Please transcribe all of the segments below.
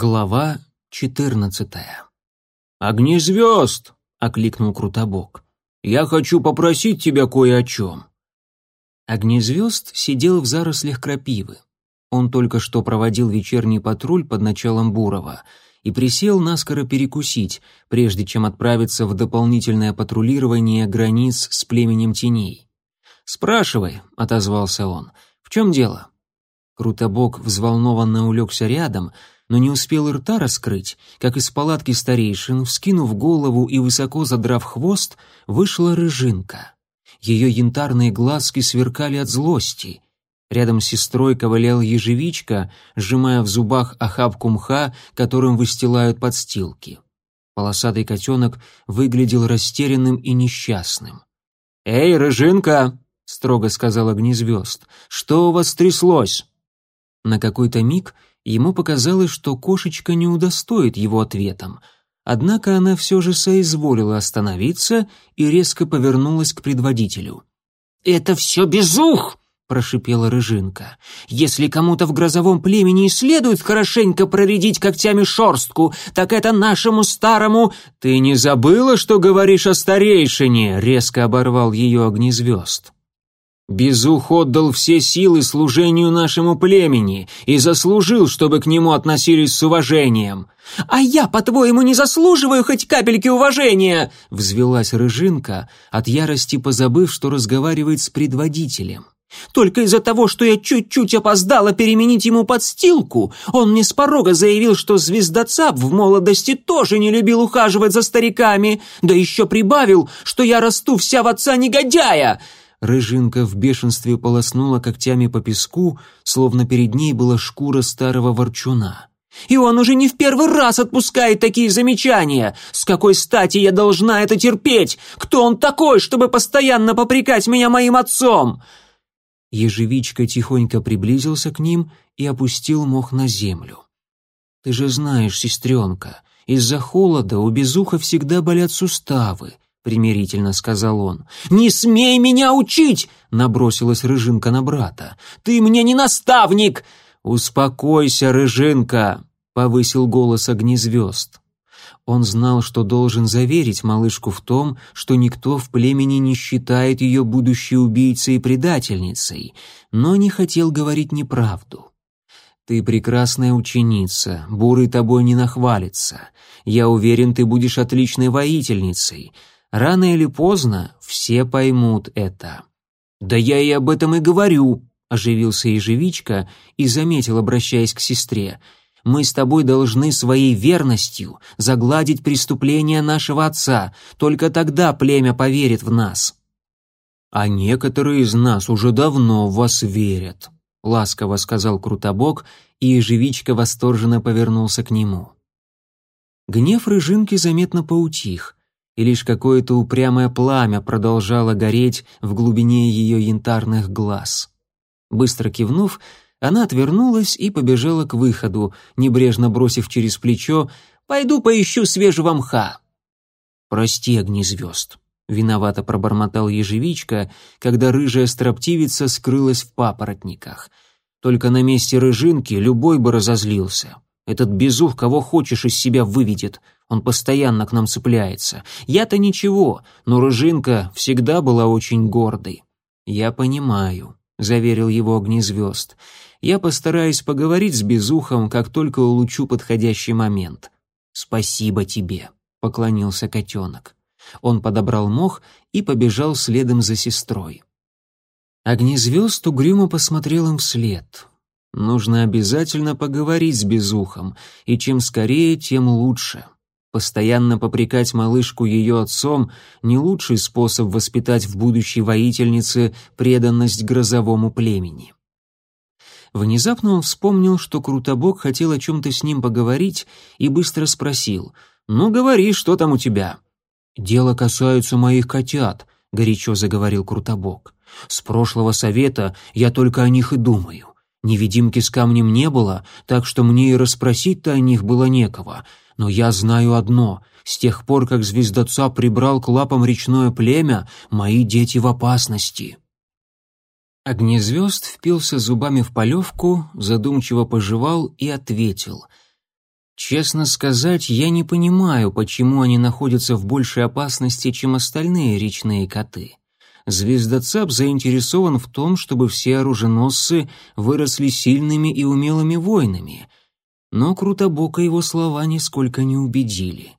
Глава 14 «Огни звезд!» — окликнул Крутобок. «Я хочу попросить тебя кое о чем». Огнизвезд сидел в зарослях крапивы. Он только что проводил вечерний патруль под началом Бурова и присел наскоро перекусить, прежде чем отправиться в дополнительное патрулирование границ с племенем теней. «Спрашивай», — отозвался он, — «в чем дело?» Крутобок взволнованно улегся рядом — но не успел рта раскрыть, как из палатки старейшин, вскинув голову и высоко задрав хвост, вышла рыжинка. Ее янтарные глазки сверкали от злости. Рядом с сестрой ковылял ежевичка, сжимая в зубах охапку мха, которым выстилают подстилки. Полосатый котенок выглядел растерянным и несчастным. «Эй, рыжинка!» — строго сказал огнезвезд. «Что у вас тряслось?» На какой-то миг — Ему показалось, что кошечка не удостоит его ответом. Однако она все же соизволила остановиться и резко повернулась к предводителю. «Это все безух!» — прошипела Рыжинка. «Если кому-то в грозовом племени и следует хорошенько проредить когтями шорстку, так это нашему старому...» «Ты не забыла, что говоришь о старейшине?» — резко оборвал ее огнезвезд. Без ухода дал все силы служению нашему племени и заслужил, чтобы к нему относились с уважением. А я, по-твоему, не заслуживаю хоть капельки уважения, взвилась рыжинка, от ярости позабыв, что разговаривает с предводителем. Только из-за того, что я чуть-чуть опоздала переменить ему подстилку, он мне с порога заявил, что звездоцап в молодости тоже не любил ухаживать за стариками, да еще прибавил, что я расту вся в отца негодяя. Рыжинка в бешенстве полоснула когтями по песку, словно перед ней была шкура старого ворчуна. «И он уже не в первый раз отпускает такие замечания! С какой стати я должна это терпеть? Кто он такой, чтобы постоянно попрекать меня моим отцом?» Ежевичка тихонько приблизился к ним и опустил мох на землю. «Ты же знаешь, сестренка, из-за холода у безуха всегда болят суставы примирительно сказал он. «Не смей меня учить!» — набросилась Рыжинка на брата. «Ты мне не наставник!» «Успокойся, Рыжинка!» — повысил голос огнезвезд. Он знал, что должен заверить малышку в том, что никто в племени не считает ее будущей убийцей и предательницей, но не хотел говорить неправду. «Ты прекрасная ученица, Бурый тобой не нахвалится. Я уверен, ты будешь отличной воительницей. Рано или поздно все поймут это. «Да я и об этом и говорю», — оживился ежевичка и заметил, обращаясь к сестре. «Мы с тобой должны своей верностью загладить преступления нашего отца. Только тогда племя поверит в нас». «А некоторые из нас уже давно в вас верят», — ласково сказал Крутобок, и ежевичка восторженно повернулся к нему. Гнев Рыжинки заметно поутих, и лишь какое-то упрямое пламя продолжало гореть в глубине ее янтарных глаз. Быстро кивнув, она отвернулась и побежала к выходу, небрежно бросив через плечо «Пойду поищу свежего мха». «Прости, огнезвезд», — виновато пробормотал ежевичка, когда рыжая строптивица скрылась в папоротниках. Только на месте рыжинки любой бы разозлился. Этот безух кого хочешь из себя выведет. Он постоянно к нам цепляется. Я-то ничего, но Рыжинка всегда была очень гордой. Я понимаю, заверил его огнезвезд. Я постараюсь поговорить с безухом, как только улучу подходящий момент. Спасибо тебе, поклонился котенок. Он подобрал мох и побежал следом за сестрой. Огнезвезд угрюмо посмотрел им вслед. Нужно обязательно поговорить с Безухом, и чем скорее, тем лучше. Постоянно попрекать малышку ее отцом — не лучший способ воспитать в будущей воительнице преданность грозовому племени. Внезапно он вспомнил, что Крутобок хотел о чем-то с ним поговорить, и быстро спросил. «Ну, говори, что там у тебя?» «Дело касается моих котят», — горячо заговорил Крутобок. «С прошлого совета я только о них и думаю. Невидимки с камнем не было, так что мне и расспросить-то о них было некого. Но я знаю одно — с тех пор, как звездоца прибрал к лапам речное племя, мои дети в опасности. Огнезвезд впился зубами в полевку, задумчиво пожевал и ответил. «Честно сказать, я не понимаю, почему они находятся в большей опасности, чем остальные речные коты». Звездоцап заинтересован в том, чтобы все оруженосцы выросли сильными и умелыми воинами. Но Крутобока его слова нисколько не убедили.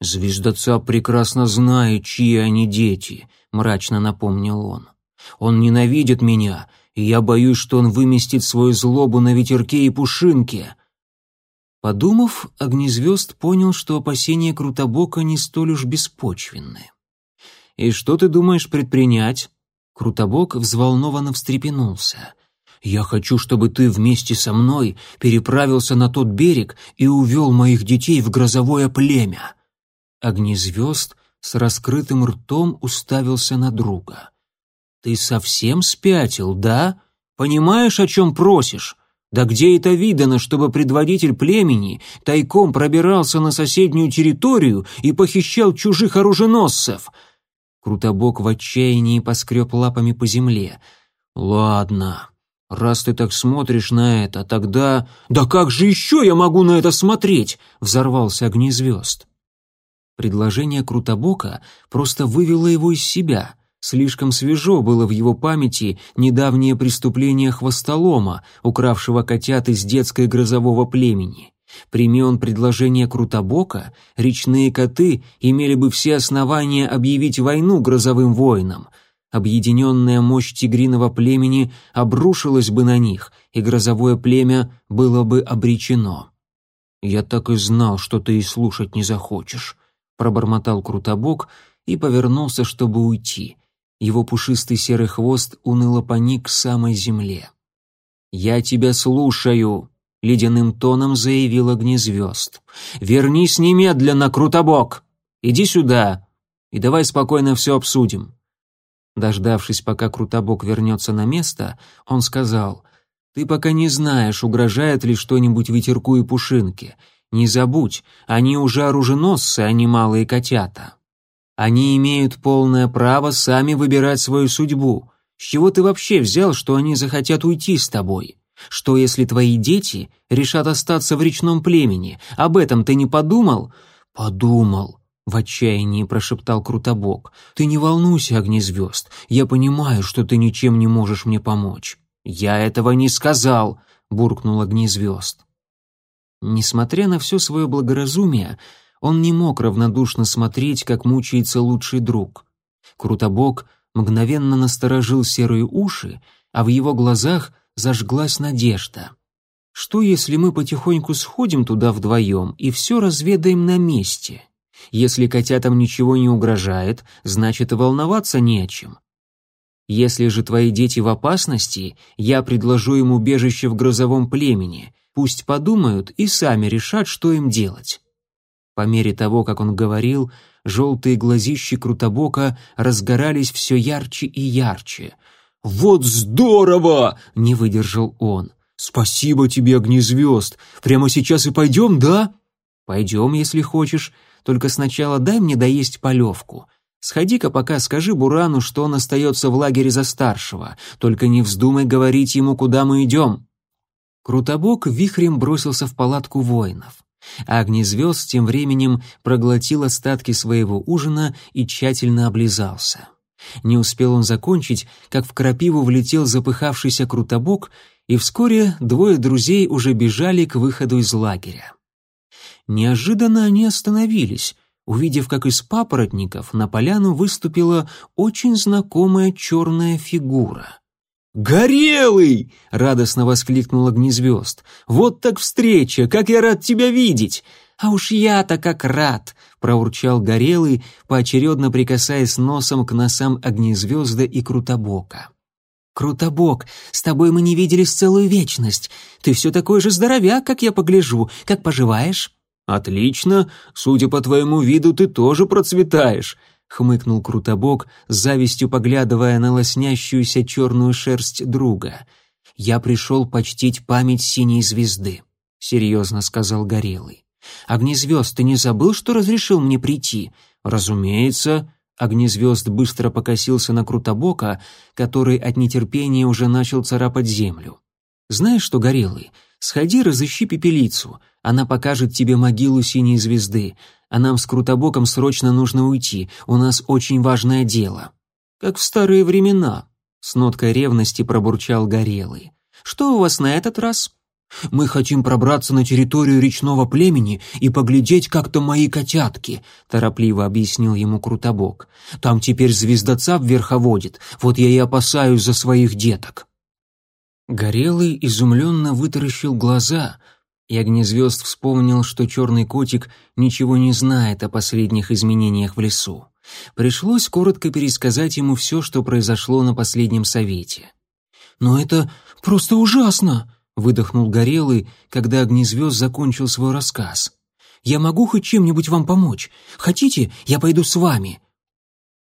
«Звездоцап прекрасно знает, чьи они дети», — мрачно напомнил он. «Он ненавидит меня, и я боюсь, что он выместит свою злобу на ветерке и пушинке». Подумав, Огнезвезд понял, что опасения Крутобока не столь уж беспочвенны. «И что ты думаешь предпринять?» Крутобок взволнованно встрепенулся. «Я хочу, чтобы ты вместе со мной переправился на тот берег и увел моих детей в грозовое племя». Огнезвезд с раскрытым ртом уставился на друга. «Ты совсем спятил, да? Понимаешь, о чем просишь?» Да где это видано, чтобы предводитель племени тайком пробирался на соседнюю территорию и похищал чужих оруженосцев? Крутобок в отчаянии поскреб лапами по земле. «Ладно, раз ты так смотришь на это, тогда...» «Да как же еще я могу на это смотреть?» — взорвался огнезвезд. Предложение Крутобока просто вывело его из себя. Слишком свежо было в его памяти недавнее преступление хвостолома, укравшего котят из детской грозового племени. Примен предложение Крутобока, речные коты имели бы все основания объявить войну грозовым воинам. Объединенная мощь тигриного племени обрушилась бы на них, и грозовое племя было бы обречено. «Я так и знал, что ты и слушать не захочешь», — пробормотал Крутобок и повернулся, чтобы уйти. Его пушистый серый хвост уныло поник к самой земле. «Я тебя слушаю», — ледяным тоном заявил Огнезвезд. «Вернись немедленно, Крутобок! Иди сюда и давай спокойно все обсудим». Дождавшись, пока Крутобок вернется на место, он сказал, «Ты пока не знаешь, угрожает ли что-нибудь ветерку и пушинке. Не забудь, они уже оруженосцы, а не малые котята. Они имеют полное право сами выбирать свою судьбу. С чего ты вообще взял, что они захотят уйти с тобой?» Что если твои дети решат остаться в речном племени? Об этом ты не подумал? Подумал, в отчаянии прошептал Крутобок. Ты не волнуйся, огнезвезд. Я понимаю, что ты ничем не можешь мне помочь. Я этого не сказал, буркнул огнезвезд. Несмотря на все свое благоразумие, он не мог равнодушно смотреть, как мучается лучший друг. Крутобок мгновенно насторожил серые уши, а в его глазах — зажглась надежда, что если мы потихоньку сходим туда вдвоем и все разведаем на месте? Если котятам ничего не угрожает, значит и волноваться не о чем. Если же твои дети в опасности, я предложу им убежище в грозовом племени. Пусть подумают и сами решат, что им делать. По мере того, как он говорил, желтые глазищи Крутобока разгорались все ярче и ярче — «Вот здорово!» — не выдержал он. «Спасибо тебе, огнезвезд! Прямо сейчас и пойдем, да?» «Пойдем, если хочешь. Только сначала дай мне доесть полевку. Сходи-ка пока скажи Бурану, что он остается в лагере за старшего. Только не вздумай говорить ему, куда мы идем». Крутобок вихрем бросился в палатку воинов. Огнезвезд тем временем проглотил остатки своего ужина и тщательно облизался. Не успел он закончить, как в крапиву влетел запыхавшийся Крутобок, и вскоре двое друзей уже бежали к выходу из лагеря. Неожиданно они остановились, увидев, как из папоротников на поляну выступила очень знакомая черная фигура. «Горелый!» — радостно воскликнул огнезвезд. «Вот так встреча! Как я рад тебя видеть!» «А уж я-то как рад!» проурчал Горелый, поочередно прикасаясь носом к носам Огнезвезда и Крутобока. «Крутобок, с тобой мы не виделись целую вечность. Ты все такой же здоровяк, как я погляжу. Как поживаешь?» «Отлично. Судя по твоему виду, ты тоже процветаешь», — хмыкнул Крутобок, с завистью поглядывая на лоснящуюся черную шерсть друга. «Я пришел почтить память синей звезды», — серьезно сказал Горелый. Огнезвезд, ты не забыл, что разрешил мне прийти?» «Разумеется». Огнезвезд быстро покосился на Крутобока, который от нетерпения уже начал царапать землю. «Знаешь что, Горелый, сходи разыщи пепелицу, она покажет тебе могилу синей звезды, а нам с Крутобоком срочно нужно уйти, у нас очень важное дело». «Как в старые времена», — с ноткой ревности пробурчал Горелый. «Что у вас на этот раз?» Мы хотим пробраться на территорию речного племени и поглядеть как-то мои котятки», — торопливо объяснил ему Крутобок. «Там теперь звездоцап верховодит, вот я и опасаюсь за своих деток». Горелый изумленно вытаращил глаза, и Огнезвезд вспомнил, что черный котик ничего не знает о последних изменениях в лесу. Пришлось коротко пересказать ему все, что произошло на последнем совете. «Но это просто ужасно!» Выдохнул Горелый, когда огнезвезд закончил свой рассказ. «Я могу хоть чем-нибудь вам помочь? Хотите, я пойду с вами?»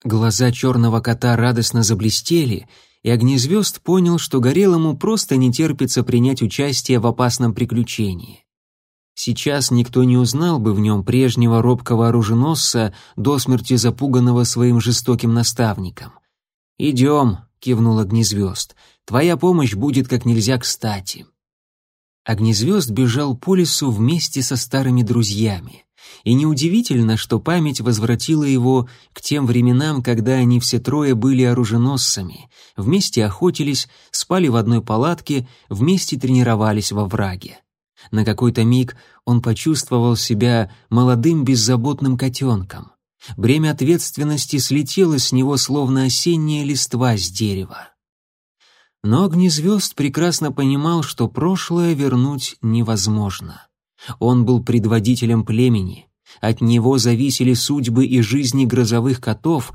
Глаза черного кота радостно заблестели, и Огнезвезд понял, что Горелому просто не терпится принять участие в опасном приключении. Сейчас никто не узнал бы в нем прежнего робкого оруженосца, до смерти запуганного своим жестоким наставником. «Идем», — кивнул Огнезвезд, — «твоя помощь будет как нельзя кстати». Огнезвезд бежал по лесу вместе со старыми друзьями. И неудивительно, что память возвратила его к тем временам, когда они все трое были оруженосцами, вместе охотились, спали в одной палатке, вместе тренировались во враге. На какой-то миг он почувствовал себя молодым беззаботным котенком. Бремя ответственности слетело с него, словно осенняя листва с дерева. Но Огнезвезд прекрасно понимал, что прошлое вернуть невозможно. Он был предводителем племени, от него зависели судьбы и жизни грозовых котов,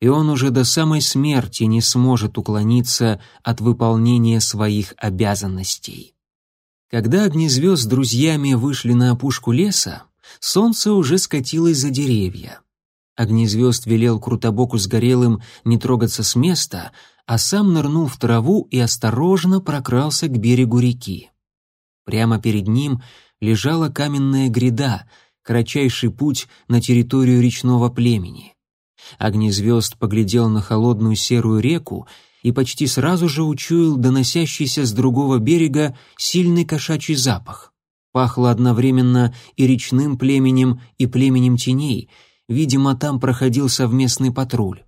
и он уже до самой смерти не сможет уклониться от выполнения своих обязанностей. Когда Огнезвезд с друзьями вышли на опушку леса, солнце уже скатилось за деревья — Агнизвезд велел Крутобоку с Горелым не трогаться с места, а сам нырнул в траву и осторожно прокрался к берегу реки. Прямо перед ним лежала каменная гряда, кратчайший путь на территорию речного племени. Огнезвезд поглядел на холодную серую реку и почти сразу же учуял доносящийся с другого берега сильный кошачий запах. Пахло одновременно и речным племенем, и племенем теней — Видимо, там проходил совместный патруль.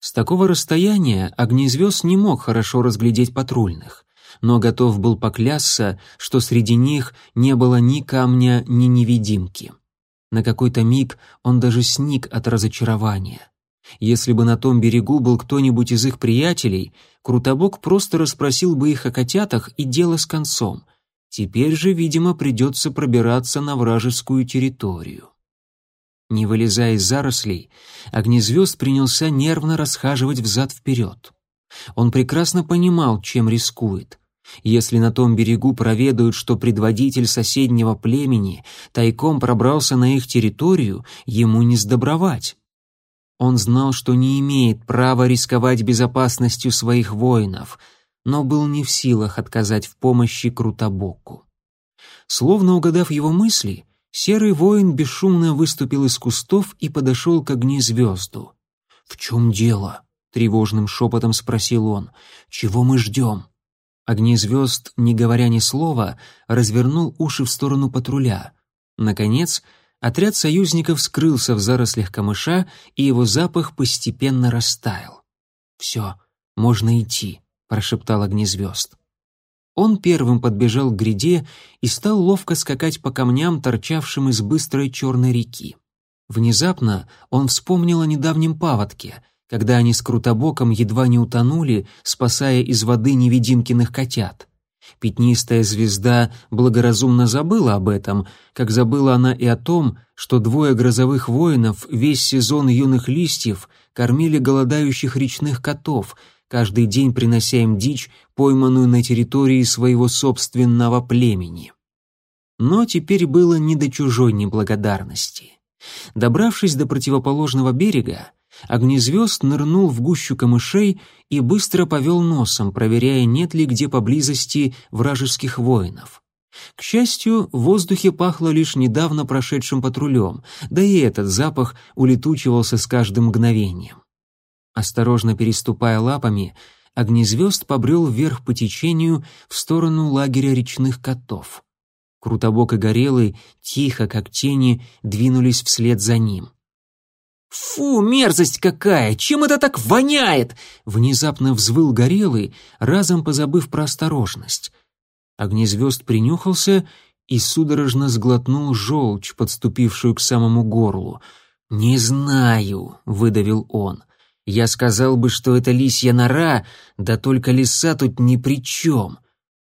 С такого расстояния огнезвезд не мог хорошо разглядеть патрульных, но готов был поклясться, что среди них не было ни камня, ни невидимки. На какой-то миг он даже сник от разочарования. Если бы на том берегу был кто-нибудь из их приятелей, Крутобок просто расспросил бы их о котятах и дело с концом. Теперь же, видимо, придется пробираться на вражескую территорию. Не вылезая из зарослей, огнезвезд принялся нервно расхаживать взад-вперед. Он прекрасно понимал, чем рискует. Если на том берегу проведают, что предводитель соседнего племени тайком пробрался на их территорию, ему не сдобровать. Он знал, что не имеет права рисковать безопасностью своих воинов, но был не в силах отказать в помощи Крутобоку. Словно угадав его мысли, Серый воин бесшумно выступил из кустов и подошел к огнезвезду. «В чем дело?» — тревожным шепотом спросил он. «Чего мы ждем?» Огнезвезд, не говоря ни слова, развернул уши в сторону патруля. Наконец, отряд союзников скрылся в зарослях камыша, и его запах постепенно растаял. «Все, можно идти», — прошептал огнезвезд. Он первым подбежал к гряде и стал ловко скакать по камням, торчавшим из быстрой черной реки. Внезапно он вспомнил о недавнем паводке, когда они с Крутобоком едва не утонули, спасая из воды невидимкиных котят. Пятнистая звезда благоразумно забыла об этом, как забыла она и о том, что двое грозовых воинов весь сезон юных листьев кормили голодающих речных котов — каждый день принося им дичь, пойманную на территории своего собственного племени. Но теперь было не до чужой неблагодарности. Добравшись до противоположного берега, Огнезвезд нырнул в гущу камышей и быстро повел носом, проверяя, нет ли где поблизости вражеских воинов. К счастью, в воздухе пахло лишь недавно прошедшим патрулем, да и этот запах улетучивался с каждым мгновением. Осторожно переступая лапами, огнезвезд побрел вверх по течению в сторону лагеря речных котов. Крутобок и Горелый, тихо, как тени, двинулись вслед за ним. «Фу, мерзость какая! Чем это так воняет?» Внезапно взвыл Горелый, разом позабыв про осторожность. Огнезвезд принюхался и судорожно сглотнул желчь, подступившую к самому горлу. «Не знаю», — выдавил он. Я сказал бы, что это лисья нора, да только лиса тут ни при чем.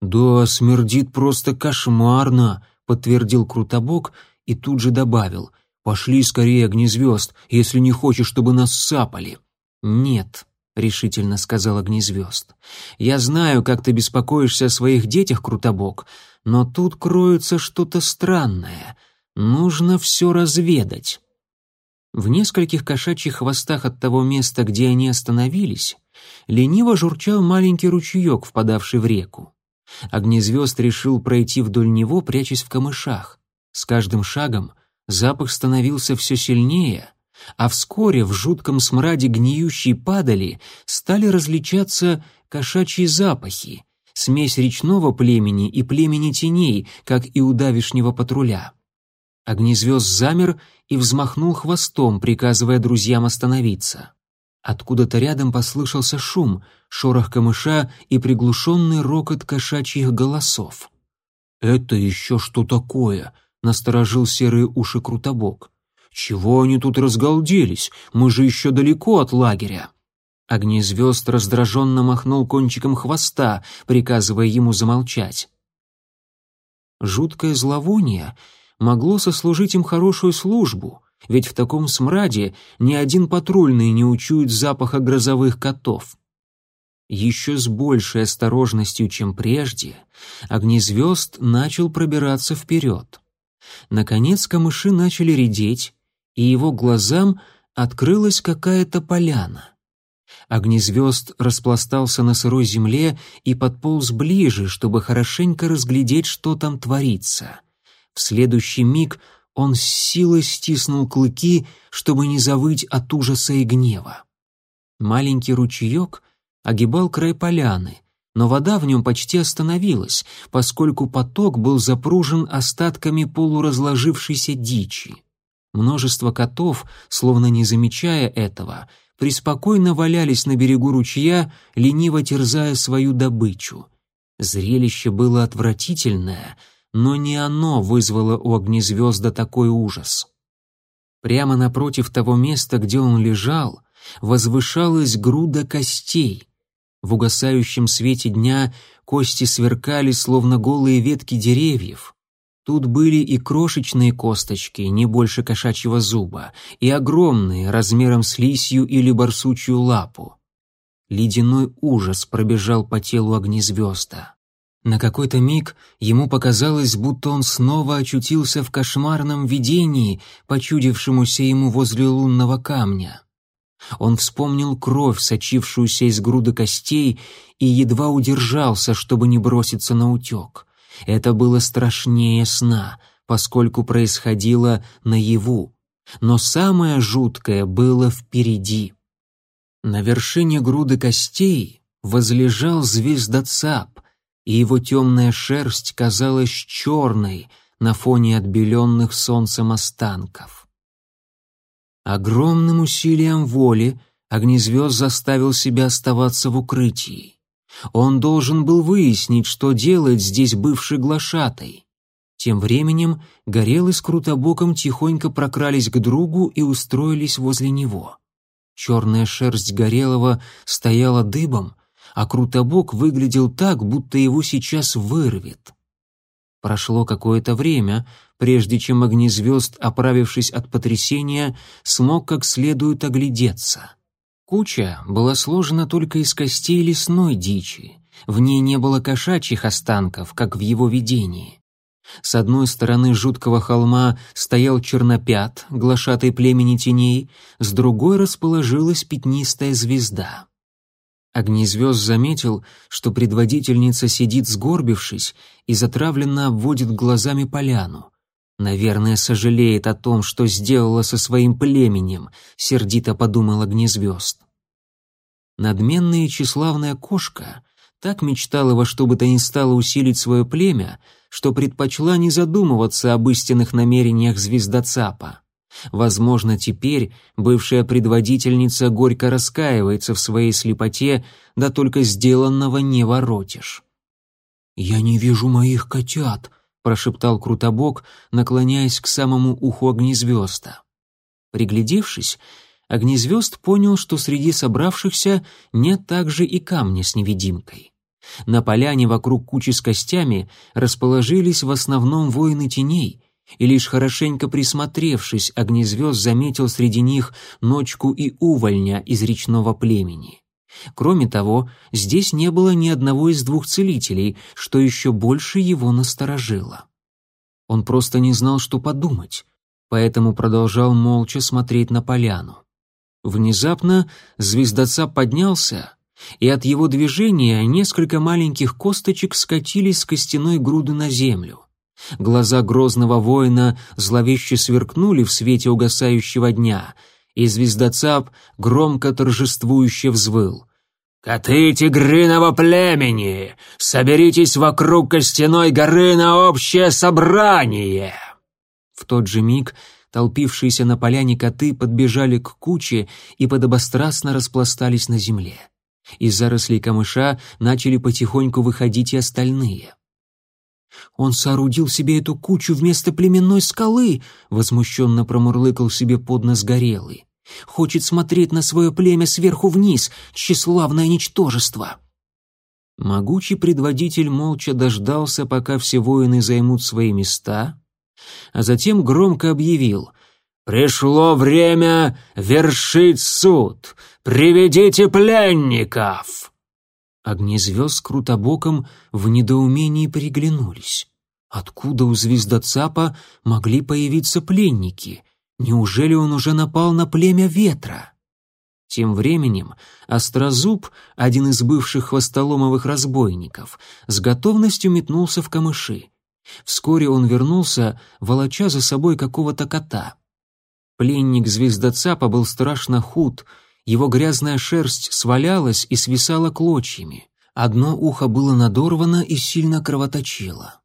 Да, смердит просто кошмарно, подтвердил Крутобок и тут же добавил. Пошли скорее огнезвезд, если не хочешь, чтобы нас сапали. Нет, решительно сказал огнезвезд. Я знаю, как ты беспокоишься о своих детях, Крутобок, но тут кроется что-то странное. Нужно все разведать. В нескольких кошачьих хвостах от того места, где они остановились, лениво журчал маленький ручеек, впадавший в реку. Огнезвезд решил пройти вдоль него, прячась в камышах. С каждым шагом запах становился все сильнее, а вскоре в жутком смраде гниющей падали стали различаться кошачьи запахи, смесь речного племени и племени теней, как и у давишнего патруля. Огнезвезд замер и взмахнул хвостом, приказывая друзьям остановиться. Откуда-то рядом послышался шум, шорох камыша и приглушенный рокот кошачьих голосов. «Это еще что такое?» — насторожил серые уши Крутобок. «Чего они тут разгалделись? Мы же еще далеко от лагеря!» Огнезвезд раздраженно махнул кончиком хвоста, приказывая ему замолчать. Жуткое зловоние — могло сослужить им хорошую службу, ведь в таком смраде ни один патрульный не учует запаха грозовых котов. Еще с большей осторожностью, чем прежде, огнезвезд начал пробираться вперед. Наконец камыши начали редеть, и его глазам открылась какая-то поляна. Огнезвезд распластался на сырой земле и подполз ближе, чтобы хорошенько разглядеть, что там творится. В следующий миг он с силой стиснул клыки, чтобы не завыть от ужаса и гнева. Маленький ручеек огибал край поляны, но вода в нем почти остановилась, поскольку поток был запружен остатками полуразложившейся дичи. Множество котов, словно не замечая этого, преспокойно валялись на берегу ручья, лениво терзая свою добычу. Зрелище было отвратительное — но не оно вызвало у огнезвезда такой ужас. Прямо напротив того места, где он лежал, возвышалась груда костей. В угасающем свете дня кости сверкали, словно голые ветки деревьев. Тут были и крошечные косточки, не больше кошачьего зуба, и огромные, размером с лисью или барсучью лапу. Ледяной ужас пробежал по телу огнезвезда. На какой-то миг ему показалось, будто он снова очутился в кошмарном видении, почудившемуся ему возле лунного камня. Он вспомнил кровь, сочившуюся из груды костей, и едва удержался, чтобы не броситься на утек. Это было страшнее сна, поскольку происходило наяву. Но самое жуткое было впереди. На вершине груды костей возлежал звездоцап, и его темная шерсть казалась черной на фоне отбеленных солнцем останков. Огромным усилием воли Огнезвезд заставил себя оставаться в укрытии. Он должен был выяснить, что делает здесь бывший глашатай. Тем временем Горелый с Крутобоком тихонько прокрались к другу и устроились возле него. Черная шерсть Горелого стояла дыбом, а Крутобок выглядел так, будто его сейчас вырвет. Прошло какое-то время, прежде чем огнезвезд, оправившись от потрясения, смог как следует оглядеться. Куча была сложена только из костей лесной дичи, в ней не было кошачьих останков, как в его видении. С одной стороны жуткого холма стоял чернопят, глашатый племени теней, с другой расположилась пятнистая звезда. Огнезвезд заметил, что предводительница сидит сгорбившись и затравленно обводит глазами поляну. «Наверное, сожалеет о том, что сделала со своим племенем», — сердито подумал огнезвезд. Надменная и тщеславная кошка так мечтала во что бы то ни стало усилить свое племя, что предпочла не задумываться об истинных намерениях звездоцапа. Возможно, теперь бывшая предводительница горько раскаивается в своей слепоте, да только сделанного не воротишь. «Я не вижу моих котят», — прошептал Крутобок, наклоняясь к самому уху огнезвезда. Приглядевшись, огнезвезд понял, что среди собравшихся нет также и камня с невидимкой. На поляне вокруг кучи с костями расположились в основном воины теней — и лишь хорошенько присмотревшись, огнезвезд заметил среди них ночку и увольня из речного племени. Кроме того, здесь не было ни одного из двух целителей, что еще больше его насторожило. Он просто не знал, что подумать, поэтому продолжал молча смотреть на поляну. Внезапно звездоца поднялся, и от его движения несколько маленьких косточек скатились с костяной груды на землю. Глаза грозного воина зловеще сверкнули в свете угасающего дня, и звездоцап громко торжествующе взвыл. «Коты тигриного племени! Соберитесь вокруг костяной горы на общее собрание!» В тот же миг толпившиеся на поляне коты подбежали к куче и подобострастно распластались на земле. Из зарослей камыша начали потихоньку выходить и остальные. «Он соорудил себе эту кучу вместо племенной скалы!» — возмущенно промурлыкал себе под нос горелый. «Хочет смотреть на свое племя сверху вниз, тщеславное ничтожество!» Могучий предводитель молча дождался, пока все воины займут свои места, а затем громко объявил «Пришло время вершить суд! Приведите пленников!» Огни звезд крутобоком в недоумении приглянулись. Откуда у звезда Цапа могли появиться пленники? Неужели он уже напал на племя ветра? Тем временем Острозуб, один из бывших хвостоломовых разбойников, с готовностью метнулся в камыши. Вскоре он вернулся, волоча за собой какого-то кота. Пленник звездоцапа был страшно худ — его грязная шерсть свалялась и свисала клочьями. Одно ухо было надорвано и сильно кровоточило.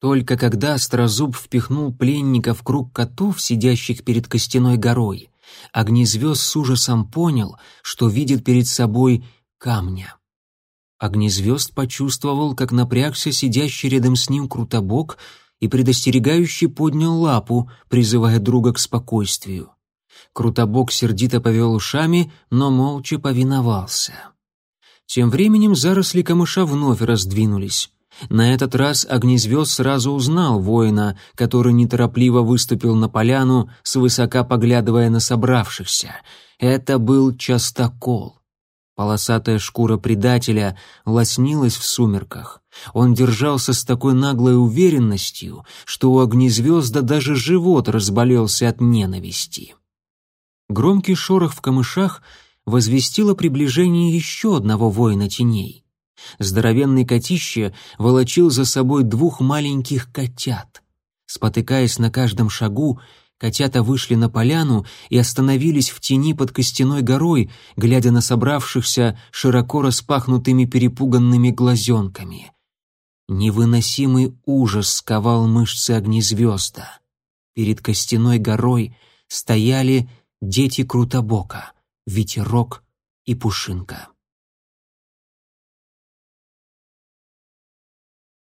Только когда Острозуб впихнул пленника в круг котов, сидящих перед костяной горой, Огнезвезд с ужасом понял, что видит перед собой камня. Огнезвезд почувствовал, как напрягся сидящий рядом с ним Крутобок и предостерегающе поднял лапу, призывая друга к спокойствию. Крутобок сердито повел ушами, но молча повиновался. Тем временем заросли камыша вновь раздвинулись. На этот раз огнезвезд сразу узнал воина, который неторопливо выступил на поляну, свысока поглядывая на собравшихся. Это был частокол. Полосатая шкура предателя лоснилась в сумерках. Он держался с такой наглой уверенностью, что у огнезвезда даже живот разболелся от ненависти. Громкий шорох в камышах возвестило приближение еще одного воина теней. Здоровенный котище волочил за собой двух маленьких котят. Спотыкаясь на каждом шагу, котята вышли на поляну и остановились в тени под костяной горой, глядя на собравшихся широко распахнутыми перепуганными глазенками. Невыносимый ужас сковал мышцы огнезвезда. Перед костяной горой стояли Дети Крутобока, Ветерок и Пушинка.